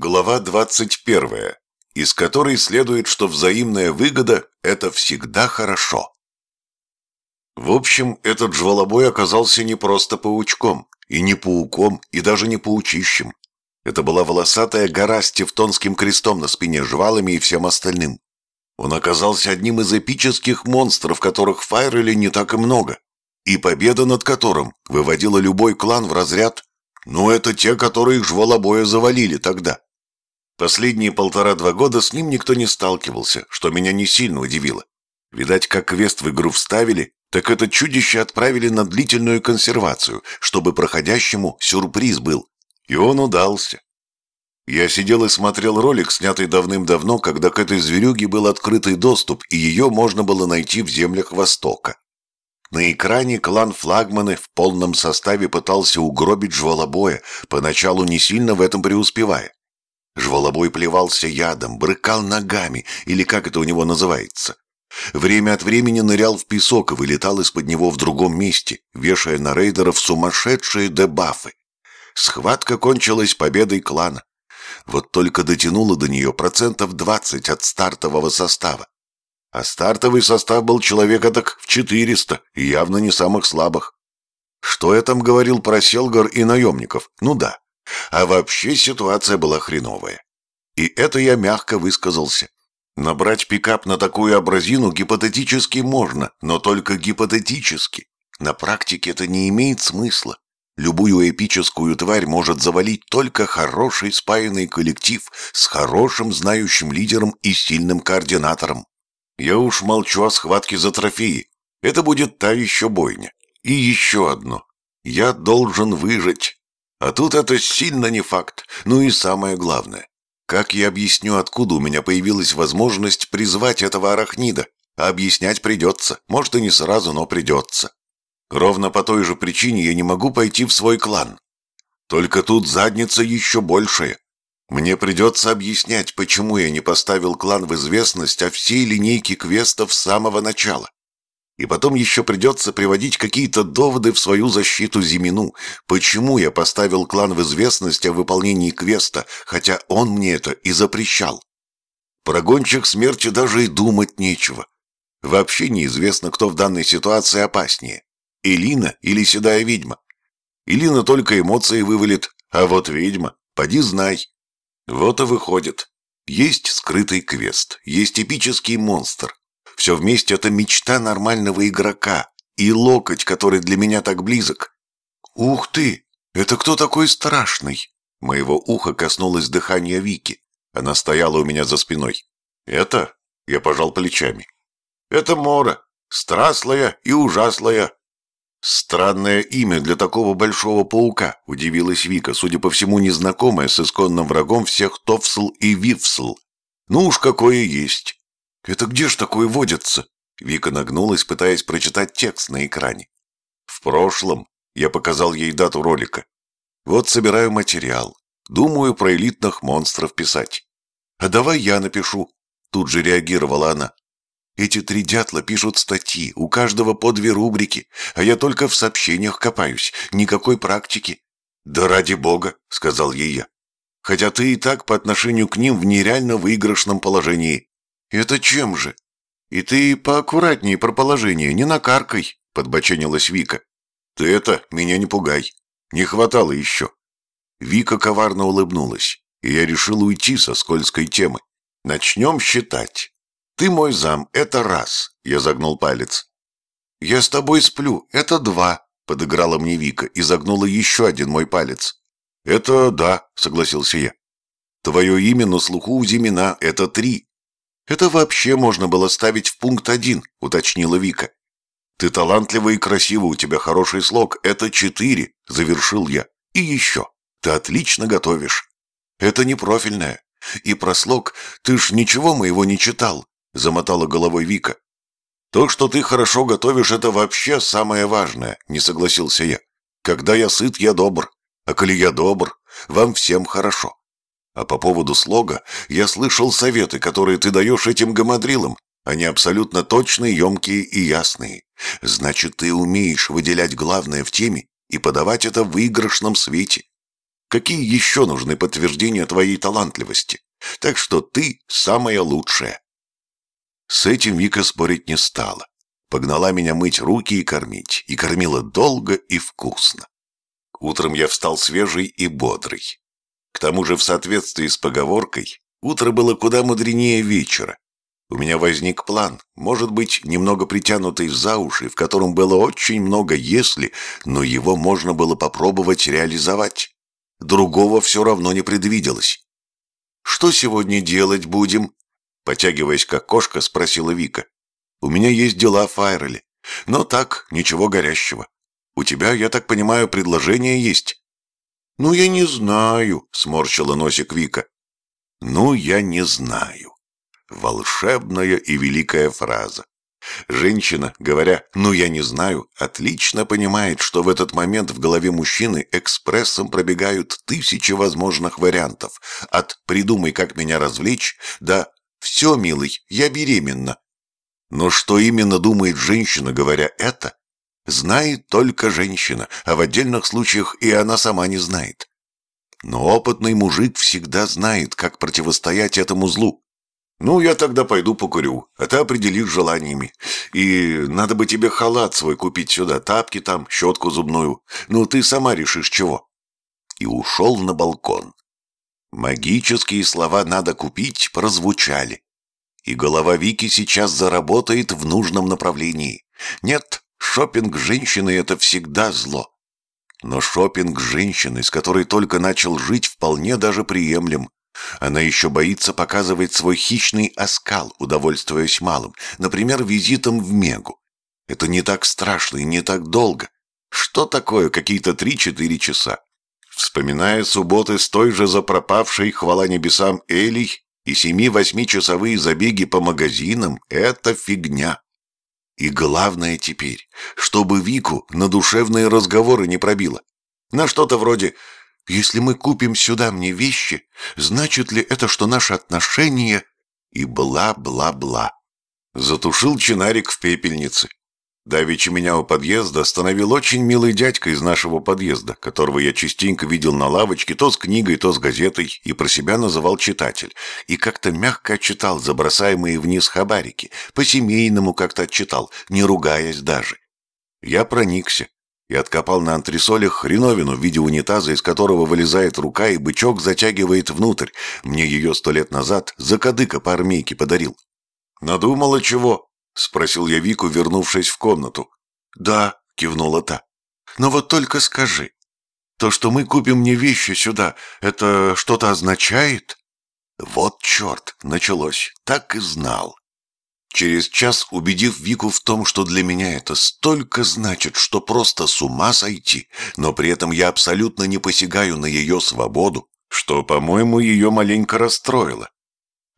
Глава 21, из которой следует, что взаимная выгода – это всегда хорошо. В общем, этот жвалобой оказался не просто паучком, и не пауком, и даже не паучищем. Это была волосатая гора с тевтонским крестом на спине, жвалами и всем остальным. Он оказался одним из эпических монстров, которых файрили не так и много, и победа над которым выводила любой клан в разряд «ну, это те, которые жвалобоя завалили тогда». Последние полтора-два года с ним никто не сталкивался, что меня не сильно удивило. Видать, как квест в игру вставили, так это чудище отправили на длительную консервацию, чтобы проходящему сюрприз был. И он удался. Я сидел и смотрел ролик, снятый давным-давно, когда к этой зверюге был открытый доступ, и ее можно было найти в землях Востока. На экране клан флагманы в полном составе пытался угробить жвалобоя, поначалу не сильно в этом преуспевая. Жвалобой плевался ядом, брыкал ногами, или как это у него называется. Время от времени нырял в песок и вылетал из-под него в другом месте, вешая на рейдеров сумасшедшие дебафы. Схватка кончилась победой клана. Вот только дотянуло до нее процентов 20 от стартового состава. А стартовый состав был человека так в 400, и явно не самых слабых. Что я там говорил про Селгар и наемников? Ну да. А вообще ситуация была хреновая. И это я мягко высказался. Набрать пикап на такую абразину гипотетически можно, но только гипотетически. На практике это не имеет смысла. Любую эпическую тварь может завалить только хороший спаянный коллектив с хорошим знающим лидером и сильным координатором. Я уж молчу о схватке за трофеи. Это будет та еще бойня. И еще одно. Я должен выжить. А тут это сильно не факт. Ну и самое главное. Как я объясню, откуда у меня появилась возможность призвать этого арахнида? Объяснять придется. Может и не сразу, но придется. Ровно по той же причине я не могу пойти в свой клан. Только тут задница еще большая. Мне придется объяснять, почему я не поставил клан в известность о всей линейке квестов с самого начала. И потом еще придется приводить какие-то доводы в свою защиту Зимину, почему я поставил клан в известность о выполнении квеста, хотя он мне это и запрещал. Про гонщик смерти даже и думать нечего. Вообще неизвестно, кто в данной ситуации опаснее. Элина или седая ведьма. Элина только эмоции вывалит, а вот ведьма, поди знай. Вот и выходит. Есть скрытый квест, есть эпический монстр, все вместе это мечта нормального игрока. И локоть, который для меня так близок. Ух ты! Это кто такой страшный? Моего уха коснулось дыхания Вики. Она стояла у меня за спиной. Это? Я пожал плечами. Это Мора. Страслая и ужаслая. Странное имя для такого большого паука, удивилась Вика, судя по всему, незнакомая с исконным врагом всех Товсл и Вивсл. Ну уж какое есть. «Это где ж такое водится?» Вика нагнулась, пытаясь прочитать текст на экране. «В прошлом я показал ей дату ролика. Вот собираю материал. Думаю про элитных монстров писать. А давай я напишу». Тут же реагировала она. «Эти три дятла пишут статьи, у каждого по две рубрики, а я только в сообщениях копаюсь, никакой практики». «Да ради бога», — сказал ей я. «Хотя ты и так по отношению к ним в нереально выигрышном положении. «Это чем же?» «И ты поаккуратнее про положение, не накаркай», — подбоченилась Вика. «Ты это, меня не пугай. Не хватало еще». Вика коварно улыбнулась, и я решил уйти со скользкой темы. «Начнем считать. Ты мой зам, это раз», — я загнул палец. «Я с тобой сплю, это два», — подыграла мне Вика и загнула еще один мой палец. «Это да», — согласился я. «Твое имя на слуху у Зимина — это три», «Это вообще можно было ставить в пункт один», — уточнила Вика. «Ты талантлива и красива, у тебя хороший слог. Это четыре», — завершил я. «И еще. Ты отлично готовишь». «Это не профильное. И про слог ты ж ничего моего не читал», — замотала головой Вика. «То, что ты хорошо готовишь, это вообще самое важное», — не согласился я. «Когда я сыт, я добр. А коли я добр, вам всем хорошо. А по поводу слога я слышал советы, которые ты даешь этим гамадрилам. Они абсолютно точные, емкие и ясные. Значит, ты умеешь выделять главное в теме и подавать это в выигрышном свете. Какие еще нужны подтверждения твоей талантливости? Так что ты самая лучшая. С этим Вика спорить не стала. Погнала меня мыть руки и кормить. И кормила долго и вкусно. Утром я встал свежий и бодрый. К тому же в соответствии с поговоркой, утро было куда мудренее вечера. У меня возник план, может быть, немного притянутый за уши, в котором было очень много «если», но его можно было попробовать реализовать. Другого все равно не предвиделось. «Что сегодня делать будем?» Потягиваясь как кошка, спросила Вика. «У меня есть дела в Файреле, но так, ничего горящего. У тебя, я так понимаю, предложение есть?» «Ну, я не знаю», — сморщила носик Вика. «Ну, я не знаю». Волшебная и великая фраза. Женщина, говоря «ну я не знаю», отлично понимает, что в этот момент в голове мужчины экспрессом пробегают тысячи возможных вариантов. От «придумай, как меня развлечь» до «все, милый, я беременна». Но что именно думает женщина, говоря это, знает только женщина, а в отдельных случаях и она сама не знает. Но опытный мужик всегда знает, как противостоять этому злу. «Ну, я тогда пойду покурю, а ты определишь желаниями. И надо бы тебе халат свой купить сюда, тапки там, щетку зубную. Ну, ты сама решишь, чего». И ушел на балкон. Магические слова «надо купить» прозвучали. И голова Вики сейчас заработает в нужном направлении. Нет, шопинг женщины — это всегда зло. Но шопинг женщины, с которой только начал жить, вполне даже приемлем. Она еще боится показывать свой хищный оскал, удовольствуясь малым, например, визитом в Мегу. Это не так страшно и не так долго. Что такое какие-то три-четыре часа? Вспоминая субботы с той же запропавшей, хвала небесам, Элей и семи-восьмичасовые забеги по магазинам — это фигня. И главное теперь, чтобы Вику на душевные разговоры не пробило. На что-то вроде если мы купим сюда мне вещи, значит ли это, что наши отношения и бла-бла-бла. Затушил чинарик в пепельнице. Давичи меня у подъезда остановил очень милый дядька из нашего подъезда, которого я частенько видел на лавочке то с книгой, то с газетой, и про себя называл читатель, и как-то мягко отчитал забросаемые вниз хабарики, по-семейному как-то отчитал, не ругаясь даже. Я проникся, и откопал на антресолях хреновину в виде унитаза, из которого вылезает рука, и бычок затягивает внутрь. Мне ее сто лет назад закадыка по армейке подарил. «Надумала чего?» — спросил я Вику, вернувшись в комнату. «Да», — кивнула та. «Но вот только скажи, то, что мы купим мне вещи сюда, это что-то означает?» «Вот черт, началось, так и знал». Через час, убедив Вику в том, что для меня это столько значит, что просто с ума сойти, но при этом я абсолютно не посягаю на ее свободу, что, по-моему, ее маленько расстроило.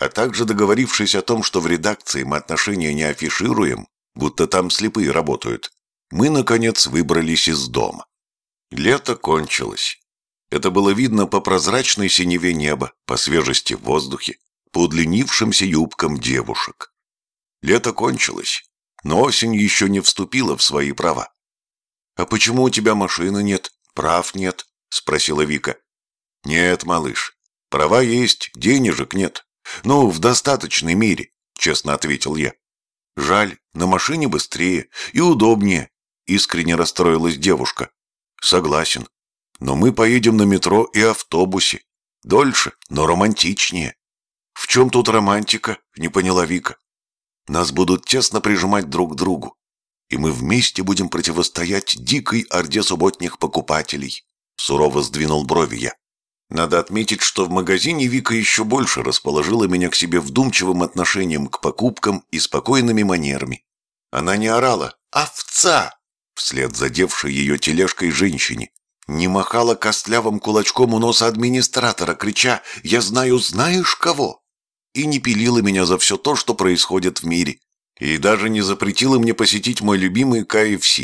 А также договорившись о том, что в редакции мы отношения не афишируем, будто там слепые работают, мы, наконец, выбрались из дома. Лето кончилось. Это было видно по прозрачной синеве неба, по свежести в воздухе, по удлинившимся юбкам девушек. Лето кончилось, но осень еще не вступила в свои права. «А почему у тебя машины нет, прав нет?» — спросила Вика. «Нет, малыш, права есть, денежек нет. Ну, в достаточной мере», — честно ответил я. «Жаль, на машине быстрее и удобнее», — искренне расстроилась девушка. «Согласен. Но мы поедем на метро и автобусе. Дольше, но романтичнее». «В чем тут романтика?» — не поняла Вика. Нас будут тесно прижимать друг к другу, и мы вместе будем противостоять дикой орде субботних покупателей. Сурово сдвинул брови я. Надо отметить, что в магазине Вика еще больше расположила меня к себе вдумчивым отношением к покупкам и спокойными манерами. Она не орала «Овца!» вслед задевшей ее тележкой женщине, не махала костлявым кулачком у носа администратора, крича «Я знаю, знаешь кого!» и не пилила меня за все то, что происходит в мире. И даже не запретила мне посетить мой любимый КФС.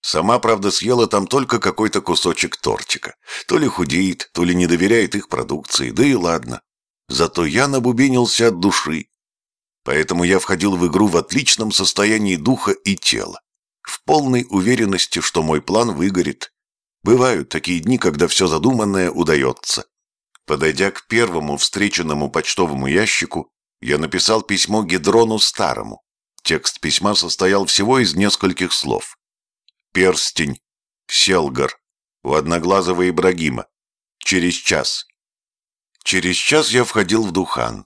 Сама, правда, съела там только какой-то кусочек тортика. То ли худеет, то ли не доверяет их продукции, да и ладно. Зато я набубенился от души. Поэтому я входил в игру в отличном состоянии духа и тела. В полной уверенности, что мой план выгорит. Бывают такие дни, когда все задуманное удается. Подойдя к первому встреченному почтовому ящику, я написал письмо Гедрону Старому. Текст письма состоял всего из нескольких слов. «Перстень. Селгар. У одноглазого Ибрагима. Через час». Через час я входил в Духан.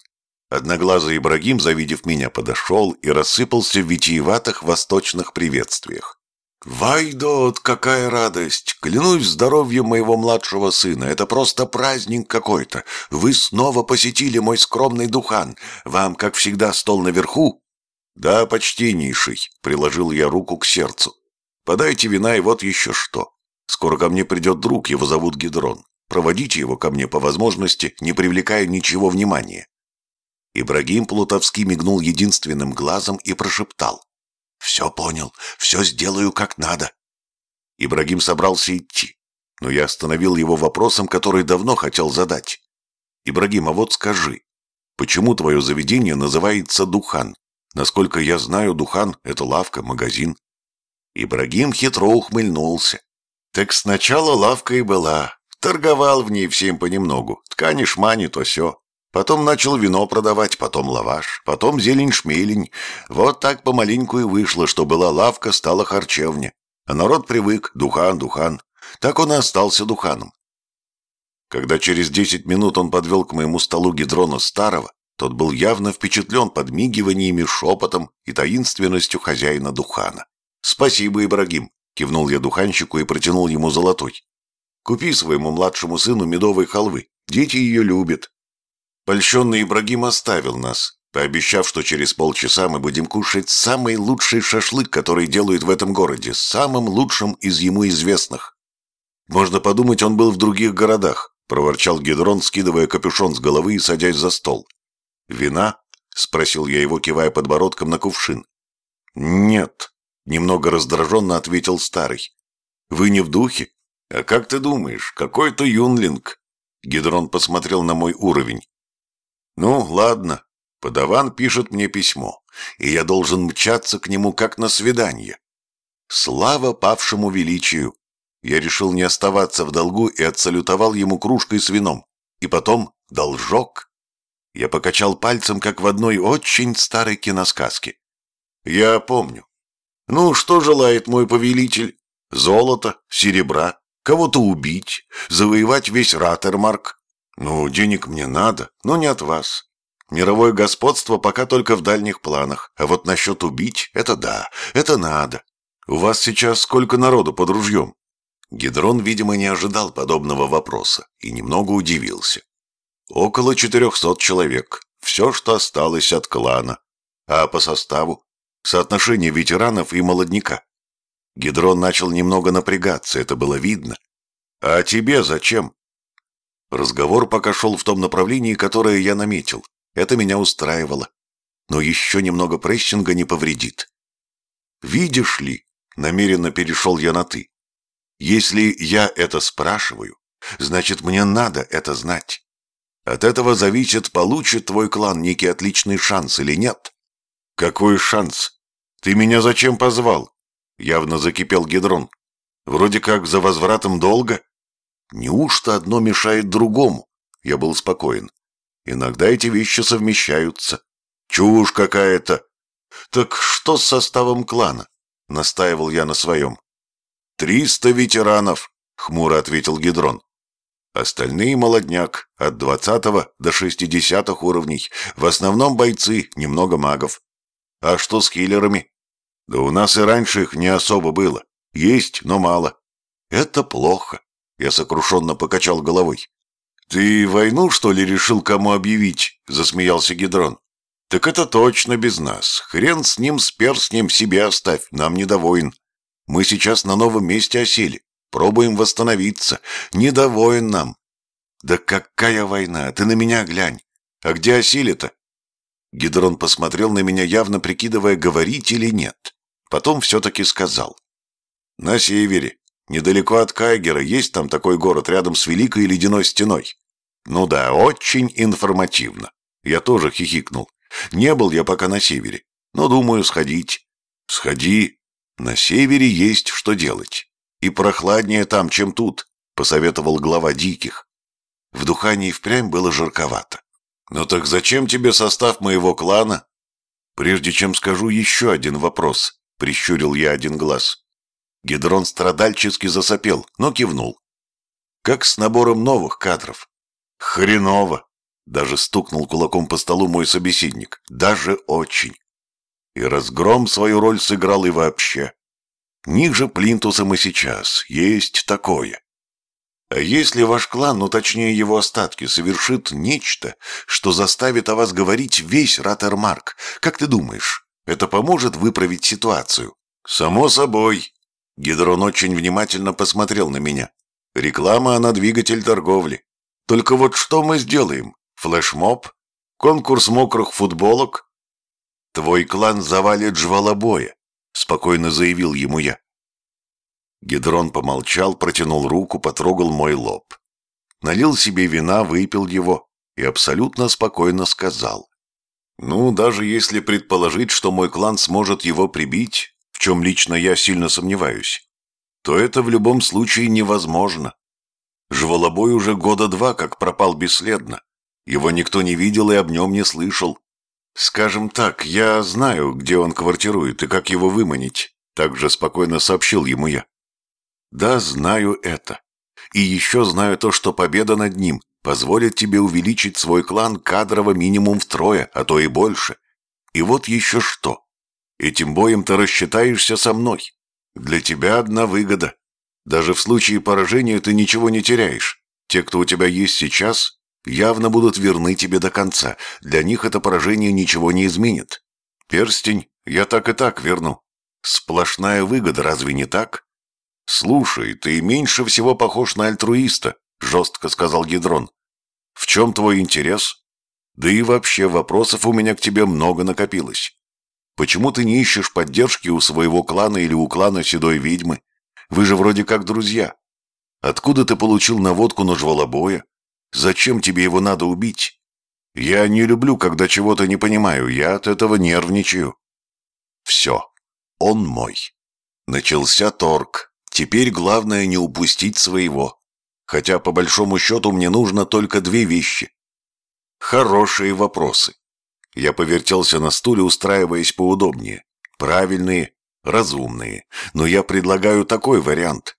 Одноглазый Ибрагим, завидев меня, подошел и рассыпался в витиеватых восточных приветствиях. «Вайдот, какая радость! Клянусь здоровьем моего младшего сына, это просто праздник какой-то! Вы снова посетили мой скромный духан. Вам, как всегда, стол наверху?» «Да, почтеннейший», — приложил я руку к сердцу. «Подайте вина и вот еще что. Скоро ко мне придет друг, его зовут Гидрон. Проводите его ко мне по возможности, не привлекая ничего внимания». Ибрагим Плутовский мигнул единственным глазом и прошептал. «Все понял, все сделаю как надо». Ибрагим собрался идти, но я остановил его вопросом, который давно хотел задать. «Ибрагим, а вот скажи, почему твое заведение называется Духан? Насколько я знаю, Духан — это лавка, магазин». Ибрагим хитро ухмыльнулся. «Так сначала лавка и была. Торговал в ней всем понемногу. Ткани, шмани, то все. Потом начал вино продавать, потом лаваш, потом зелень-шмелень. Вот так помаленьку и вышло, что была лавка, стала харчевня. А народ привык, духан, духан. Так он и остался духаном. Когда через десять минут он подвел к моему столу гидрона старого, тот был явно впечатлен подмигиваниями, шепотом и таинственностью хозяина духана. «Спасибо, Ибрагим!» — кивнул я духанщику и протянул ему золотой. «Купи своему младшему сыну медовой халвы. Дети ее любят. Польщенный Ибрагим оставил нас, пообещав, что через полчаса мы будем кушать самый лучший шашлык, который делают в этом городе, самым лучшим из ему известных. Можно подумать, он был в других городах, проворчал Гедрон, скидывая капюшон с головы и садясь за стол. «Вина?» — спросил я его, кивая подбородком на кувшин. «Нет», — немного раздраженно ответил старый. «Вы не в духе? А как ты думаешь, какой-то юнлинг?» Гедрон посмотрел на мой уровень. Ну, ладно. Подаван пишет мне письмо, и я должен мчаться к нему как на свидание. Слава павшему величию! Я решил не оставаться в долгу и отсалютовал ему кружкой с вином. И потом должок. Я покачал пальцем, как в одной очень старой киносказке. Я помню. Ну, что желает мой повелитель? Золото, серебра, кого-то убить, завоевать весь Ратермарк, «Ну, денег мне надо, но не от вас. Мировое господство пока только в дальних планах, а вот насчет убить — это да, это надо. У вас сейчас сколько народу под ружьем?» Гидрон, видимо, не ожидал подобного вопроса и немного удивился. «Около четырехсот человек. Все, что осталось от клана. А по составу? Соотношение ветеранов и молодняка». Гидрон начал немного напрягаться, это было видно. «А тебе зачем?» Разговор пока шел в том направлении, которое я наметил. Это меня устраивало. Но еще немного прессинга не повредит. «Видишь ли», — намеренно перешел я на «ты», «если я это спрашиваю, значит, мне надо это знать. От этого зависит, получит твой клан некий отличный шанс или нет». «Какой шанс? Ты меня зачем позвал?» Явно закипел Гедрон. «Вроде как за возвратом долга?» Неужто одно мешает другому? Я был спокоен. Иногда эти вещи совмещаются. Чушь какая-то. Так что с составом клана? Настаивал я на своем. Триста ветеранов, хмуро ответил Гидрон. Остальные молодняк, от двадцатого до шестидесятых уровней. В основном бойцы, немного магов. А что с хиллерами? Да у нас и раньше их не особо было. Есть, но мало. Это плохо. Я сокрушенно покачал головой. «Ты войну, что ли, решил кому объявить?» — засмеялся Гидрон. «Так это точно без нас. Хрен с ним, с перстнем себе оставь, нам не до войн. Мы сейчас на новом месте осели, пробуем восстановиться. Не до войн нам». «Да какая война? Ты на меня глянь. А где осели-то?» Гидрон посмотрел на меня, явно прикидывая, говорить или нет. Потом все-таки сказал. «На севере. Недалеко от Кайгера есть там такой город рядом с Великой Ледяной Стеной. Ну да, очень информативно. Я тоже хихикнул. Не был я пока на севере, но думаю сходить. Сходи. На севере есть что делать. И прохладнее там, чем тут, посоветовал глава диких. В духании впрямь было жарковато. «Ну так зачем тебе состав моего клана?» «Прежде чем скажу еще один вопрос», — прищурил я один глаз. Гидрон страдальчески засопел, но кивнул. «Как с набором новых кадров?» «Хреново!» — даже стукнул кулаком по столу мой собеседник. «Даже очень!» И разгром свою роль сыграл и вообще. Ниже плинтуса мы сейчас. Есть такое. Если ваш клан, ну точнее его остатки, совершит нечто, что заставит о вас говорить весь Ратермарк, как ты думаешь, это поможет выправить ситуацию? Само собой. Гидрон очень внимательно посмотрел на меня. Реклама, она двигатель торговли. Только вот что мы сделаем? Флешмоб? Конкурс мокрых футболок? Твой клан завалит жвалобоя, спокойно заявил ему я. Гидрон помолчал, протянул руку, потрогал мой лоб. Налил себе вина, выпил его и абсолютно спокойно сказал. «Ну, даже если предположить, что мой клан сможет его прибить, в чем лично я сильно сомневаюсь, то это в любом случае невозможно. Жволобой уже года два как пропал бесследно. Его никто не видел и об нем не слышал. Скажем так, я знаю, где он квартирует и как его выманить», также спокойно сообщил ему я. Да, знаю это. И еще знаю то, что победа над ним позволит тебе увеличить свой клан кадрово минимум втрое, а то и больше. И вот еще что. Этим боем ты рассчитаешься со мной. Для тебя одна выгода. Даже в случае поражения ты ничего не теряешь. Те, кто у тебя есть сейчас, явно будут верны тебе до конца. Для них это поражение ничего не изменит. Перстень я так и так верну. Сплошная выгода, разве не так? «Слушай, ты меньше всего похож на альтруиста», — жестко сказал Гидрон. «В чем твой интерес? Да и вообще вопросов у меня к тебе много накопилось. Почему ты не ищешь поддержки у своего клана или у клана Седой Ведьмы? Вы же вроде как друзья. Откуда ты получил наводку на жвалобоя? Зачем тебе его надо убить? Я не люблю, когда чего-то не понимаю, я от этого нервничаю». «Все, он мой». Начался торг, Теперь главное не упустить своего. Хотя, по большому счету, мне нужно только две вещи. Хорошие вопросы. Я повертелся на стуле, устраиваясь поудобнее. Правильные, разумные. Но я предлагаю такой вариант.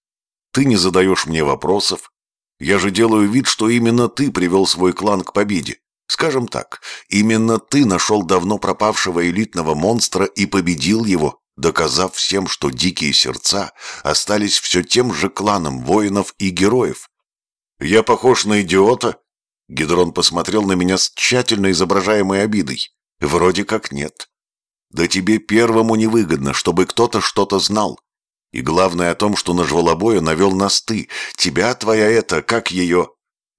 Ты не задаешь мне вопросов. Я же делаю вид, что именно ты привел свой клан к победе. Скажем так, именно ты нашел давно пропавшего элитного монстра и победил его доказав всем, что дикие сердца остались все тем же кланом воинов и героев. «Я похож на идиота?» Гидрон посмотрел на меня с тщательно изображаемой обидой. «Вроде как нет. Да тебе первому невыгодно, чтобы кто-то что-то знал. И главное о том, что на жвалобоя навел нас ты. Тебя твоя это, как ее...»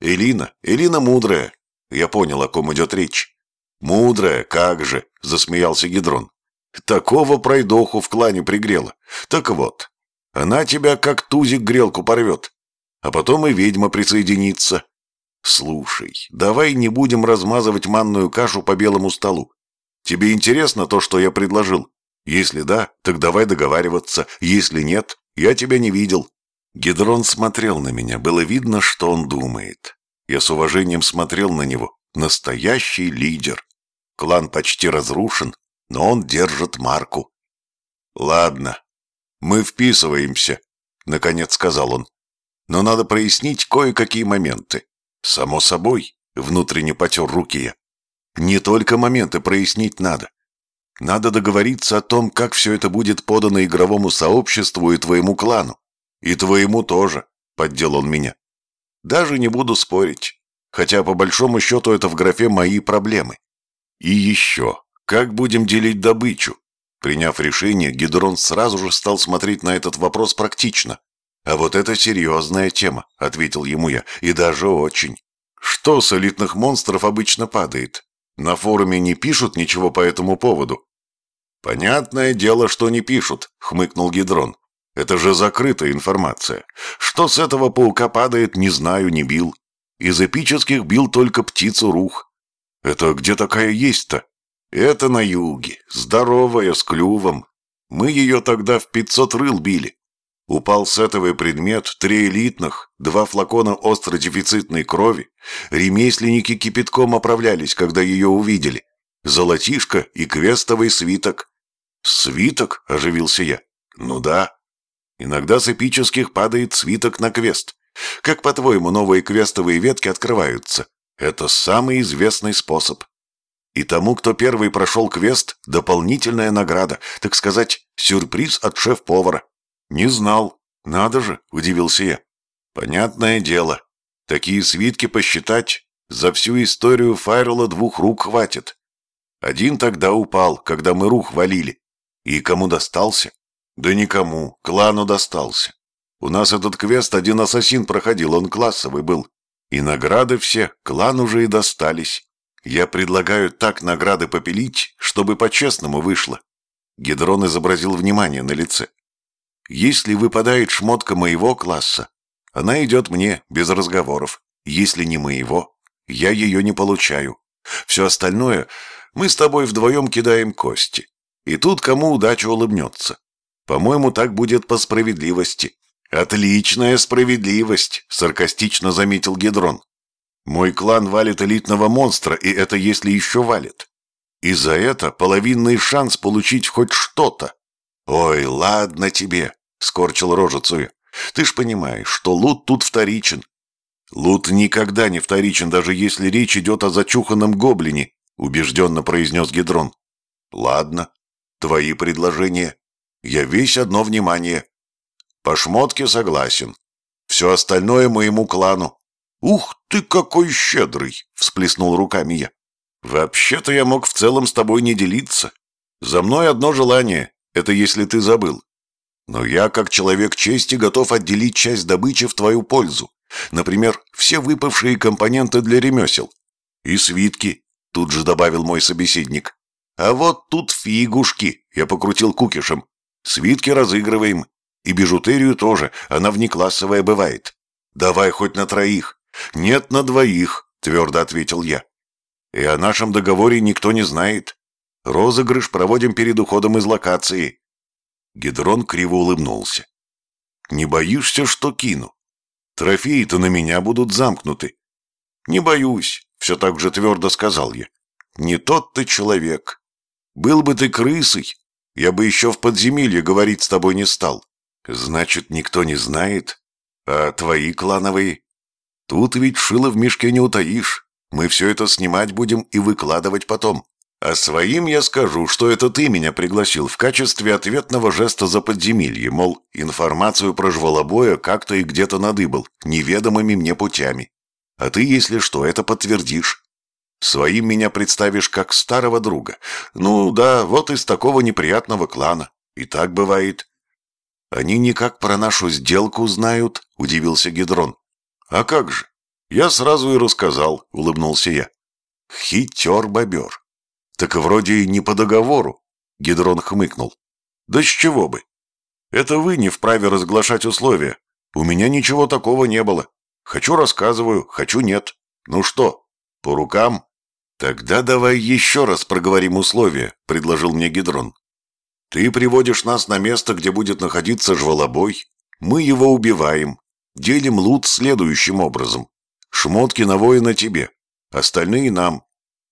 «Элина, Элина мудрая». Я понял, о ком идет речь. «Мудрая, как же!» — засмеялся Гидрон. Такого пройдоху в клане пригрела. Так вот, она тебя как тузик грелку порвет. А потом и ведьма присоединится. Слушай, давай не будем размазывать манную кашу по белому столу. Тебе интересно то, что я предложил? Если да, так давай договариваться. Если нет, я тебя не видел. Гидрон смотрел на меня. Было видно, что он думает. Я с уважением смотрел на него. Настоящий лидер. Клан почти разрушен, но он держит марку. «Ладно, мы вписываемся», — наконец сказал он. «Но надо прояснить кое-какие моменты. Само собой», — внутренне потер руки я. «Не только моменты прояснить надо. Надо договориться о том, как все это будет подано игровому сообществу и твоему клану. И твоему тоже», — поддел он меня. «Даже не буду спорить, хотя по большому счету это в графе мои проблемы. И еще, как будем делить добычу? Приняв решение, Гидрон сразу же стал смотреть на этот вопрос практично. «А вот это серьезная тема», — ответил ему я, — «и даже очень. Что с элитных монстров обычно падает? На форуме не пишут ничего по этому поводу?» «Понятное дело, что не пишут», — хмыкнул Гидрон. «Это же закрытая информация. Что с этого паука падает, не знаю, не бил. Из эпических бил только птицу рух. Это где такая есть-то?» Это на юге, здоровая, с клювом. Мы ее тогда в пятьсот рыл били. Упал сетовый предмет, три элитных, два флакона остродефицитной крови. Ремесленники кипятком оправлялись, когда ее увидели. Золотишко и квестовый свиток. «Свиток?» – оживился я. «Ну да. Иногда с эпических падает свиток на квест. Как, по-твоему, новые квестовые ветки открываются? Это самый известный способ. И тому, кто первый прошел квест, дополнительная награда, так сказать, сюрприз от шеф-повара. Не знал. Надо же, удивился я. Понятное дело. Такие свитки посчитать за всю историю Файрела двух рук хватит. Один тогда упал, когда мы рух валили. И кому достался? Да никому, клану достался. У нас этот квест один ассасин проходил, он классовый был. И награды все клану уже и достались. Я предлагаю так награды попилить, чтобы по-честному вышло. Гидрон изобразил внимание на лице. Если выпадает шмотка моего класса, она идет мне без разговоров. Если не моего, я ее не получаю. Все остальное мы с тобой вдвоем кидаем кости. И тут кому удача улыбнется. По-моему, так будет по справедливости. Отличная справедливость, саркастично заметил Гидрон. Мой клан валит элитного монстра, и это если еще валит. И за это половинный шанс получить хоть что-то. Ой, ладно тебе, скорчил рожицу Ты ж понимаешь, что лут тут вторичен. Лут никогда не вторичен, даже если речь идет о зачуханном гоблине, убежденно произнес Гидрон. Ладно, твои предложения. Я весь одно внимание. По шмотке согласен. Все остальное моему клану. «Ух ты, какой щедрый!» — всплеснул руками я. «Вообще-то я мог в целом с тобой не делиться. За мной одно желание — это если ты забыл. Но я, как человек чести, готов отделить часть добычи в твою пользу. Например, все выпавшие компоненты для ремесел. И свитки», — тут же добавил мой собеседник. «А вот тут фигушки», — я покрутил кукишем. «Свитки разыгрываем. И бижутерию тоже, она внеклассовая бывает. Давай хоть на троих. «Нет, на двоих», — твердо ответил я. «И о нашем договоре никто не знает. Розыгрыш проводим перед уходом из локации». Гидрон криво улыбнулся. «Не боишься, что кину? Трофеи-то на меня будут замкнуты». «Не боюсь», — все так же твердо сказал я. «Не тот ты человек. Был бы ты крысой, я бы еще в подземелье говорить с тобой не стал. Значит, никто не знает? А твои клановые?» Тут ведь шило в мешке не утаишь. Мы все это снимать будем и выкладывать потом. А своим я скажу, что это ты меня пригласил в качестве ответного жеста за подземелье, мол, информацию про жвалобоя как-то и где-то надыбал, неведомыми мне путями. А ты, если что, это подтвердишь. Своим меня представишь как старого друга. Ну да, вот из такого неприятного клана. И так бывает. Они никак про нашу сделку знают, удивился Гидрон. «А как же? Я сразу и рассказал», — улыбнулся я. «Хитер бобер». «Так вроде и не по договору», — Гидрон хмыкнул. «Да с чего бы? Это вы не вправе разглашать условия. У меня ничего такого не было. Хочу рассказываю, хочу нет. Ну что, по рукам?» «Тогда давай еще раз проговорим условия», — предложил мне Гидрон. «Ты приводишь нас на место, где будет находиться жвалобой. Мы его убиваем. Делим лут следующим образом. Шмотки на воина тебе, остальные нам.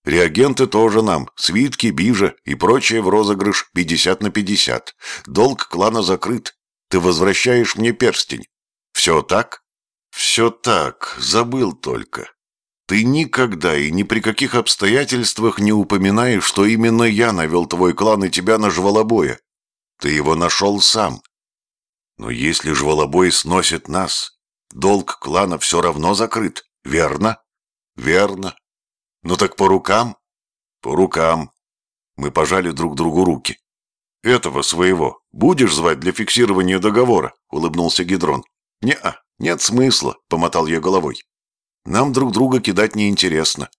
Реагенты тоже нам, свитки, бижа и прочее в розыгрыш 50 на 50. Долг клана закрыт. Ты возвращаешь мне перстень. Все так? Все так, забыл только. Ты никогда и ни при каких обстоятельствах не упоминаешь, что именно я навел твой клан и тебя на жвалобоя. Ты его нашел сам. Но если жвалобой сносит нас, Долг клана все равно закрыт, верно? Верно. Ну так по рукам? По рукам. Мы пожали друг другу руки. Этого своего будешь звать для фиксирования договора? Улыбнулся Гидрон. Не-а, нет смысла, помотал я головой. Нам друг друга кидать неинтересно.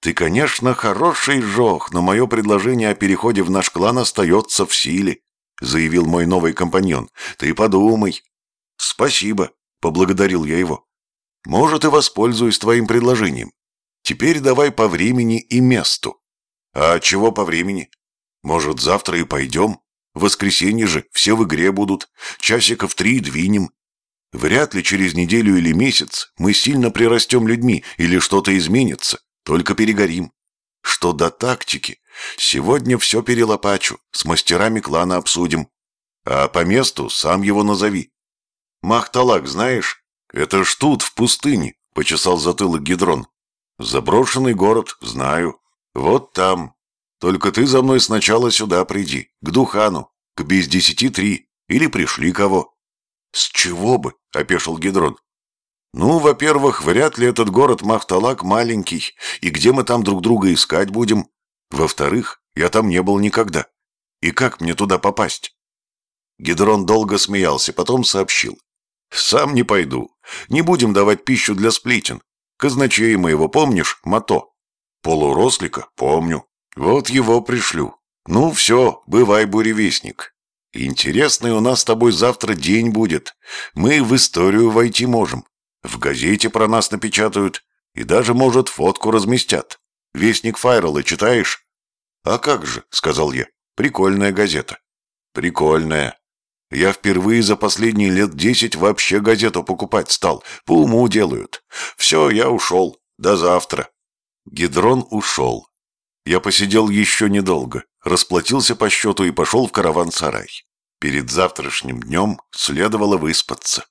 Ты, конечно, хороший жох, но мое предложение о переходе в наш клан остается в силе, заявил мой новый компаньон. Ты подумай. Спасибо, Поблагодарил я его. Может, и воспользуюсь твоим предложением. Теперь давай по времени и месту. А чего по времени? Может, завтра и пойдем? В воскресенье же все в игре будут. Часиков три двинем. Вряд ли через неделю или месяц мы сильно прирастем людьми или что-то изменится. Только перегорим. Что до тактики, сегодня все перелопачу, с мастерами клана обсудим. А по месту сам его назови. Махталак знаешь? Это ж тут, в пустыне, почесал затылок Гидрон. Заброшенный город, знаю. Вот там. Только ты за мной сначала сюда приди, к Духану, к без десяти три, или пришли кого. С чего бы? — опешил Гидрон. «Ну, во-первых, вряд ли этот город Махталак маленький, и где мы там друг друга искать будем? Во-вторых, я там не был никогда. И как мне туда попасть?» Гидрон долго смеялся, потом сообщил. «Сам не пойду. Не будем давать пищу для сплетен. Казначей моего помнишь, Мато?» «Полурослика? Помню. Вот его пришлю. Ну все, бывай, буревестник. Интересный у нас с тобой завтра день будет. Мы в историю войти можем. В газете про нас напечатают. И даже, может, фотку разместят. Вестник Файрелла читаешь? А как же, сказал я. Прикольная газета. Прикольная. Я впервые за последние лет десять вообще газету покупать стал. По уму делают. Все, я ушел. До завтра. Гидрон ушел. Я посидел еще недолго, расплатился по счету и пошел в караван-сарай. Перед завтрашним днем следовало выспаться.